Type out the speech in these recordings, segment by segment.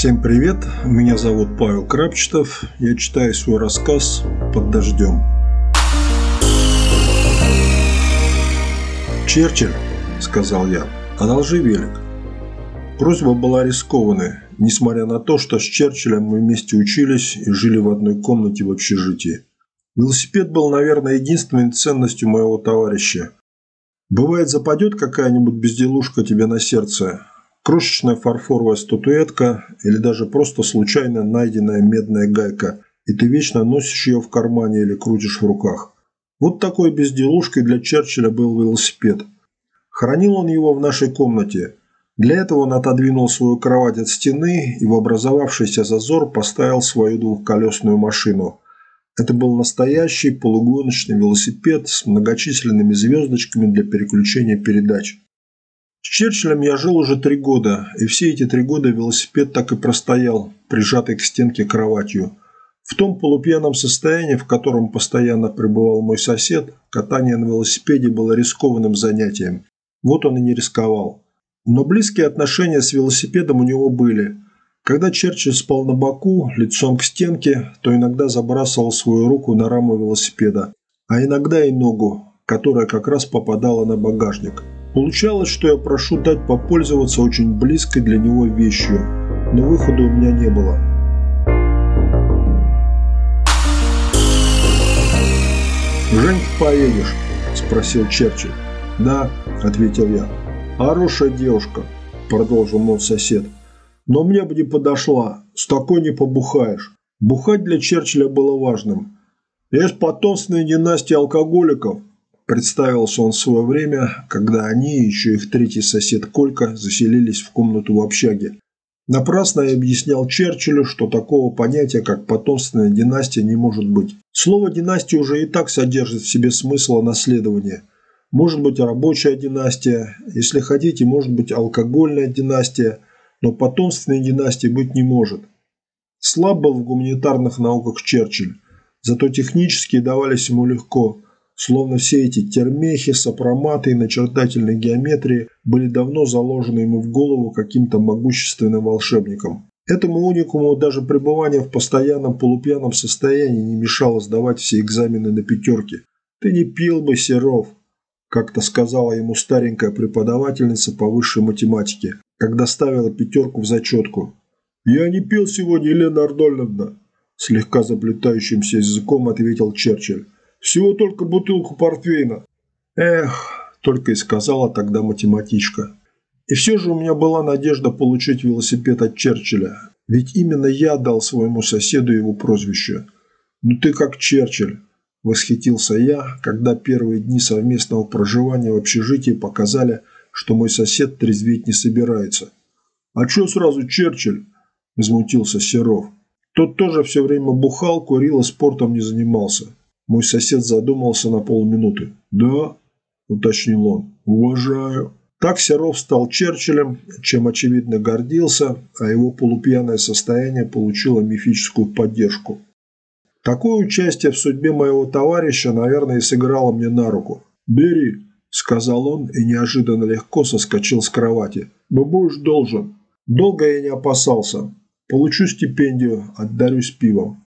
Всем привет, меня зовут Павел Крапчетов, я читаю свой рассказ «Под дождем». «Черчилль», – сказал я, – «одолжи велик». Просьба была рискованной, несмотря на то, что с Черчиллем мы вместе учились и жили в одной комнате в общежитии. Велосипед был, наверное, единственной ценностью моего товарища. Бывает, западет какая-нибудь безделушка тебе на сердце, крошечная фарфоровая статуэтка или даже просто случайно найденная медная гайка, и ты вечно носишь ее в кармане или крутишь в руках. Вот такой безделушкой для Черчилля был велосипед. Хранил он его в нашей комнате. Для этого он отодвинул свою кровать от стены и в образовавшийся зазор поставил свою двухколесную машину. Это был настоящий полугоночный велосипед с многочисленными звездочками для переключения передач. С Черчиллем я жил уже три года, и все эти три года велосипед так и простоял, прижатый к стенке кроватью. В том полупьяном состоянии, в котором постоянно пребывал мой сосед, катание на велосипеде было рискованным занятием. Вот он и не рисковал. Но близкие отношения с велосипедом у него были. Когда Черчилль спал на боку, лицом к стенке, то иногда забрасывал свою руку на раму велосипеда, а иногда и ногу, которая как раз попадала на багажник. Получалось, что я прошу дать попользоваться очень близкой для него вещью, но выхода у меня не было. «Женька, поедешь?» – спросил Черчилль. «Да», – ответил я. «Хорошая девушка», – продолжил мой сосед. «Но мне бы не подошла, с такой не побухаешь». Бухать для Черчилля было важным. Я из потомственной алкоголиков, Представился он в свое время, когда они и еще их третий сосед Колька заселились в комнату в общаге. Напрасно я объяснял Черчиллю, что такого понятия, как потомственная династия, не может быть. Слово «династия» уже и так содержит в себе смысл наследования. Может быть рабочая династия, если хотите, может быть алкогольная династия, но потомственной династии быть не может. Слаб был в гуманитарных науках Черчилль, зато технические давались ему легко – Словно все эти термехи, сопроматы и начертательные геометрии были давно заложены ему в голову каким-то могущественным волшебником. Этому уникуму даже пребывание в постоянном полупьяном состоянии не мешало сдавать все экзамены на пятерки. «Ты не пил бы, Серов», – как-то сказала ему старенькая преподавательница по высшей математике, когда ставила пятерку в зачетку. «Я не пил сегодня, Елена Ардольновна», – слегка заплетающимся языком ответил Черчилль. Всего только бутылку портвейна. Эх, только и сказала тогда математичка. И все же у меня была надежда получить велосипед от Черчилля. Ведь именно я дал своему соседу его прозвище. «Ну ты как Черчилль», – восхитился я, когда первые дни совместного проживания в общежитии показали, что мой сосед трезветь не собирается. «А что сразу Черчилль?» – возмутился Серов. Тот тоже все время бухал, курил и спортом не занимался. Мой сосед задумался на полминуты. «Да?» – уточнил он. «Уважаю». Так Серов стал Черчиллем, чем очевидно гордился, а его полупьяное состояние получило мифическую поддержку. Такое участие в судьбе моего товарища, наверное, и сыграло мне на руку. «Бери», – сказал он и неожиданно легко соскочил с кровати. «Но будешь должен». Долго я не опасался. Получу стипендию, отдарюсь пивом.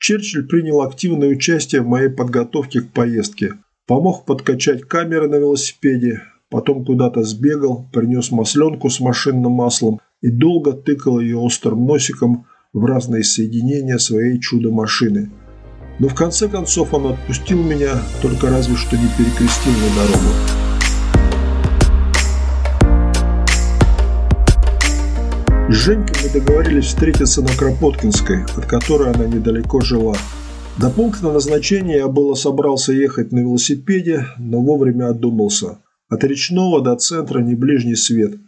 Черчилль принял активное участие в моей подготовке к поездке. Помог подкачать камеры на велосипеде, потом куда-то сбегал, принес масленку с машинным маслом и долго тыкал ее острым носиком в разные соединения своей чудо-машины. Но в конце концов он отпустил меня, только разве что не перекрестил на дорогу. С Женькой мы договорились встретиться на Кропоткинской, от которой она недалеко жила. До пункта назначения я было собрался ехать на велосипеде, но вовремя отдумался. От речного до центра не ближний свет.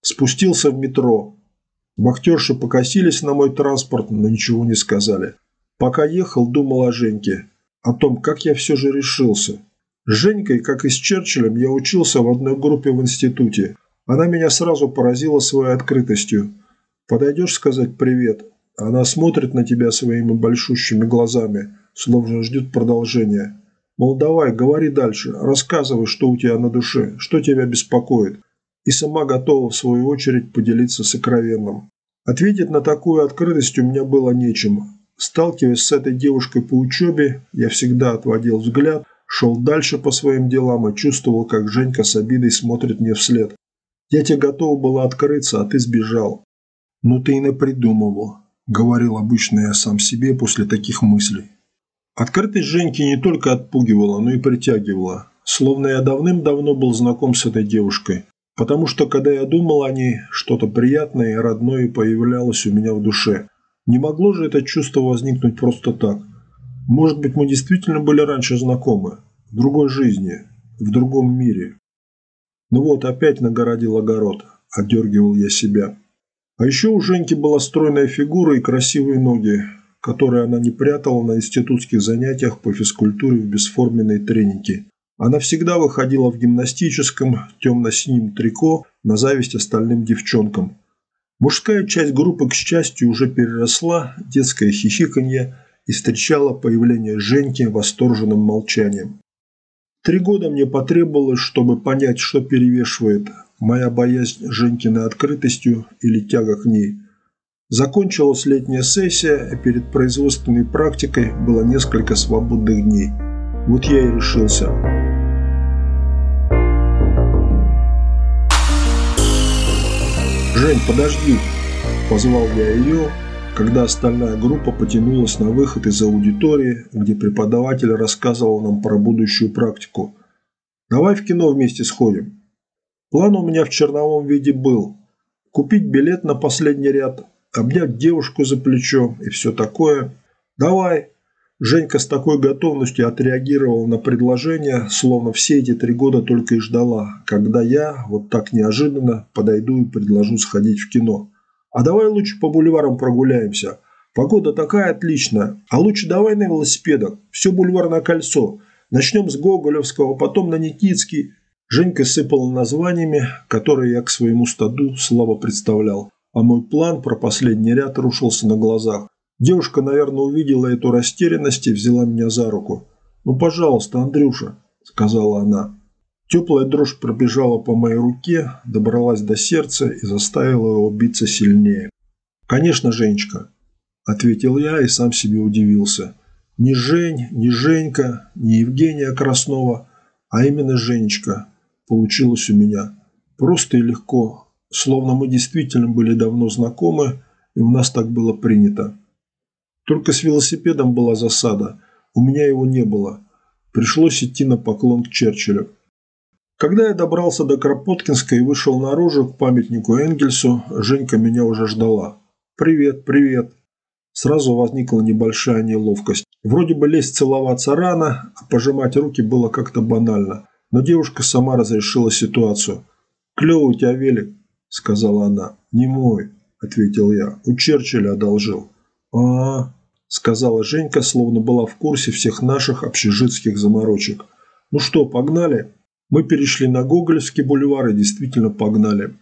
Спустился в метро. Вахтерши покосились на мой транспорт, но ничего не сказали. Пока ехал, думал о Женьке. О том, как я все же решился. С Женькой, как и с Черчиллем, я учился в одной группе в институте. Она меня сразу поразила своей открытостью. Подойдешь сказать «привет», она смотрит на тебя своими большущими глазами, словно ждет продолжения. Мол, давай, говори дальше, рассказывай, что у тебя на душе, что тебя беспокоит. И сама готова, в свою очередь, поделиться сокровенным. Ответить на такую открытость у меня было нечем. Сталкиваясь с этой девушкой по учебе, я всегда отводил взгляд, шел дальше по своим делам и чувствовал, как Женька с обидой смотрит мне вслед. Я тебе готова была открыться, а ты сбежал. Ну ты и напридумывал, говорил обычно я сам себе после таких мыслей. Открытость Женьки не только отпугивала, но и притягивала. Словно я давным-давно был знаком с этой девушкой. Потому что, когда я думал о ней, что-то приятное и родное появлялось у меня в душе. Не могло же это чувство возникнуть просто так. Может быть, мы действительно были раньше знакомы. В другой жизни, в другом мире. Ну вот, опять нагородил огород. Отдергивал я себя. А еще у Женьки была стройная фигура и красивые ноги, которые она не прятала на институтских занятиях по физкультуре в бесформенной тренике. Она всегда выходила в гимнастическом темно-синем трико на зависть остальным девчонкам. Мужская часть группы, к счастью, уже переросла детское хихиканье и встречала появление Женьки восторженным молчанием. Три года мне потребовалось, чтобы понять, что перевешивает моя боязнь Женькиной открытостью или тяга к ней. Закончилась летняя сессия, и перед производственной практикой было несколько свободных дней. Вот я и решился. «Жень, подожди!» – позвал я ее, когда остальная группа потянулась на выход из аудитории, где преподаватель рассказывал нам про будущую практику. «Давай в кино вместе сходим». План у меня в черновом виде был – купить билет на последний ряд, обнять девушку за плечо и все такое. «Давай!» Женька с такой готовностью отреагировала на предложение, словно все эти три года только и ждала, когда я, вот так неожиданно, подойду и предложу сходить в кино. А давай лучше по бульварам прогуляемся. Погода такая отличная. А лучше давай на велосипедах. Все бульварное кольцо. Начнем с Гоголевского, потом на Никитский. Женька сыпала названиями, которые я к своему стаду слабо представлял. А мой план про последний ряд рушился на глазах. Девушка, наверное, увидела эту растерянность и взяла меня за руку. «Ну, пожалуйста, Андрюша», – сказала она. Теплая дрожь пробежала по моей руке, добралась до сердца и заставила его биться сильнее. «Конечно, Женечка», – ответил я и сам себе удивился. «Не Жень, не Женька, не Евгения Краснова, а именно Женечка получилось у меня. Просто и легко, словно мы действительно были давно знакомы, и у нас так было принято. Только с велосипедом была засада. У меня его не было. Пришлось идти на поклон к Черчиллю. Когда я добрался до Кропоткинска и вышел наружу к памятнику Энгельсу, Женька меня уже ждала. «Привет, привет!» Сразу возникла небольшая неловкость. Вроде бы лезть целоваться рано, а пожимать руки было как-то банально. Но девушка сама разрешила ситуацию. «Клевый у тебя велик», – сказала она. «Не мой», – ответил я. «У Черчилля одолжил» а сказала Женька, словно была в курсе всех наших общежитских заморочек. «Ну что, погнали?» Мы перешли на Гоголевский бульвар и действительно погнали.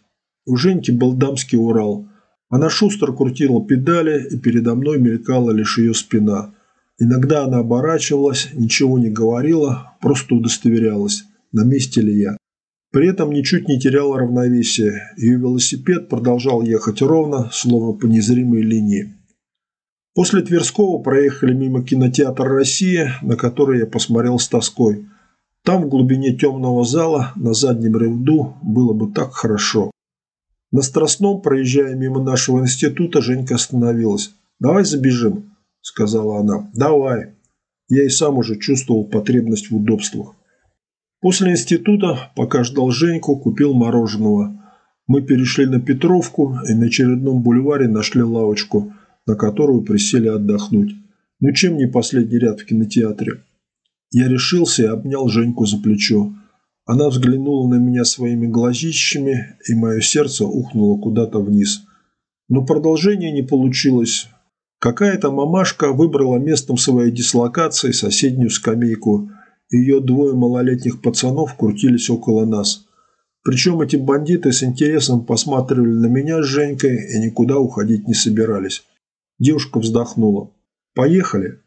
У Женьки был дамский Урал. Она шустро крутила педали, и передо мной мелькала лишь ее спина. Иногда она оборачивалась, ничего не говорила, просто удостоверялась, на месте ли я. При этом ничуть не теряла равновесие. Ее велосипед продолжал ехать ровно, словно по незримой линии. После Тверского проехали мимо кинотеатра «Россия», на который я посмотрел с тоской. Там, в глубине темного зала, на заднем ряду, было бы так хорошо. На Страстном, проезжая мимо нашего института, Женька остановилась. «Давай забежим», – сказала она. «Давай». Я и сам уже чувствовал потребность в удобствах. После института, пока ждал Женьку, купил мороженого. Мы перешли на Петровку и на очередном бульваре нашли лавочку – на которую присели отдохнуть. Ну чем не последний ряд в кинотеатре? Я решился и обнял Женьку за плечо. Она взглянула на меня своими глазищами, и мое сердце ухнуло куда-то вниз. Но продолжение не получилось. Какая-то мамашка выбрала местом своей дислокации соседнюю скамейку. Ее двое малолетних пацанов крутились около нас. Причем эти бандиты с интересом посматривали на меня с Женькой и никуда уходить не собирались. Девушка вздохнула. «Поехали.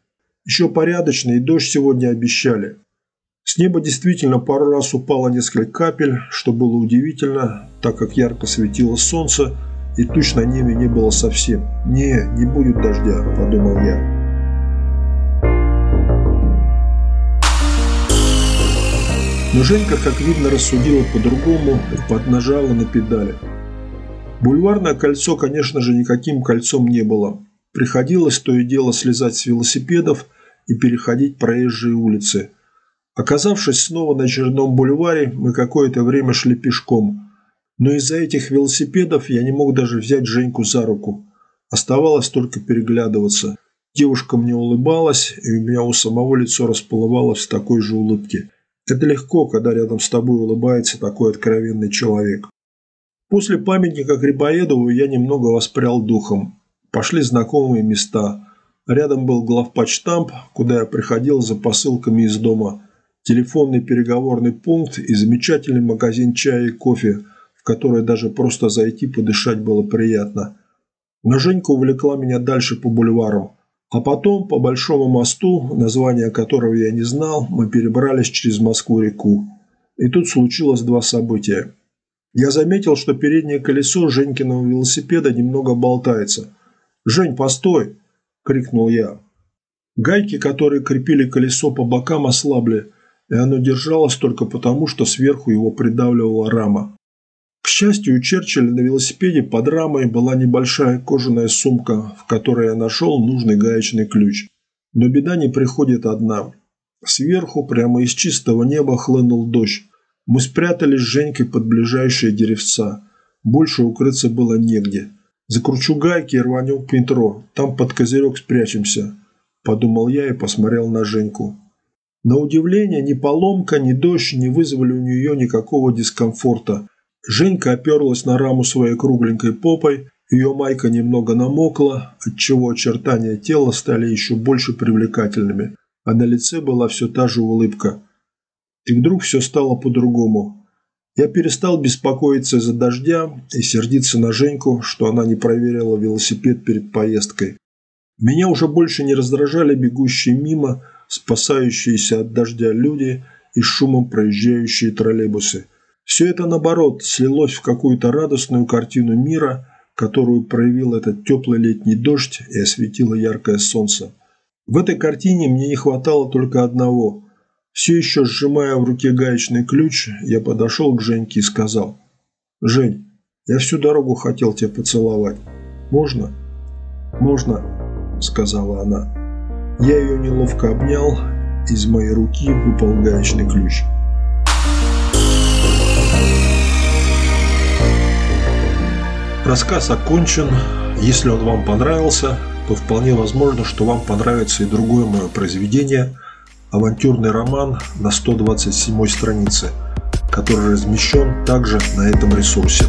Еще порядочно, и дождь сегодня обещали». С неба действительно пару раз упало несколько капель, что было удивительно, так как ярко светило солнце, и туч на небе не было совсем. «Не, не будет дождя», – подумал я. Но Женька, как видно, рассудила по-другому и поднажала на педали. Бульварное кольцо, конечно же, никаким кольцом не было. Приходилось то и дело слезать с велосипедов и переходить проезжие улицы. Оказавшись снова на очередном бульваре, мы какое-то время шли пешком. Но из-за этих велосипедов я не мог даже взять Женьку за руку. Оставалось только переглядываться. Девушка мне улыбалась, и у меня у самого лицо расплывалось в такой же улыбке. Это легко, когда рядом с тобой улыбается такой откровенный человек. После памятника Грибоедову я немного воспрял духом. Пошли знакомые места. Рядом был главпочтамп, куда я приходил за посылками из дома – телефонный переговорный пункт и замечательный магазин чая и кофе, в который даже просто зайти подышать было приятно. Но Женька увлекла меня дальше по бульварам. А потом по Большому мосту, название которого я не знал, мы перебрались через Москву-реку. И тут случилось два события. Я заметил, что переднее колесо Женькиного велосипеда немного болтается. «Жень, постой!» – крикнул я. Гайки, которые крепили колесо по бокам, ослабли – и оно держалось только потому, что сверху его придавливала рама. К счастью, у Черчилля на велосипеде под рамой была небольшая кожаная сумка, в которой я нашел нужный гаечный ключ. Но беда не приходит одна. Сверху, прямо из чистого неба, хлынул дождь. Мы спрятались с Женькой под ближайшие деревца. Больше укрыться было негде. Закручу гайки и рванем к метро. Там под козырек спрячемся. Подумал я и посмотрел на Женьку. На удивление, ни поломка, ни дождь не вызвали у нее никакого дискомфорта. Женька оперлась на раму своей кругленькой попой, ее майка немного намокла, отчего очертания тела стали еще больше привлекательными, а на лице была все та же улыбка. И вдруг все стало по-другому. Я перестал беспокоиться из-за дождя и сердиться на Женьку, что она не проверила велосипед перед поездкой. Меня уже больше не раздражали бегущие мимо – спасающиеся от дождя люди и шумом проезжающие троллейбусы. Все это, наоборот, слилось в какую-то радостную картину мира, которую проявил этот теплый летний дождь и осветило яркое солнце. В этой картине мне не хватало только одного. Все еще сжимая в руке гаечный ключ, я подошел к Женьке и сказал. «Жень, я всю дорогу хотел тебя поцеловать. Можно?» «Можно», – сказала она. Я ее неловко обнял, из моей руки выпал гаечный ключ. Рассказ окончен. Если он вам понравился, то вполне возможно, что вам понравится и другое мое произведение «Авантюрный роман» на 127 странице, который размещен также на этом ресурсе.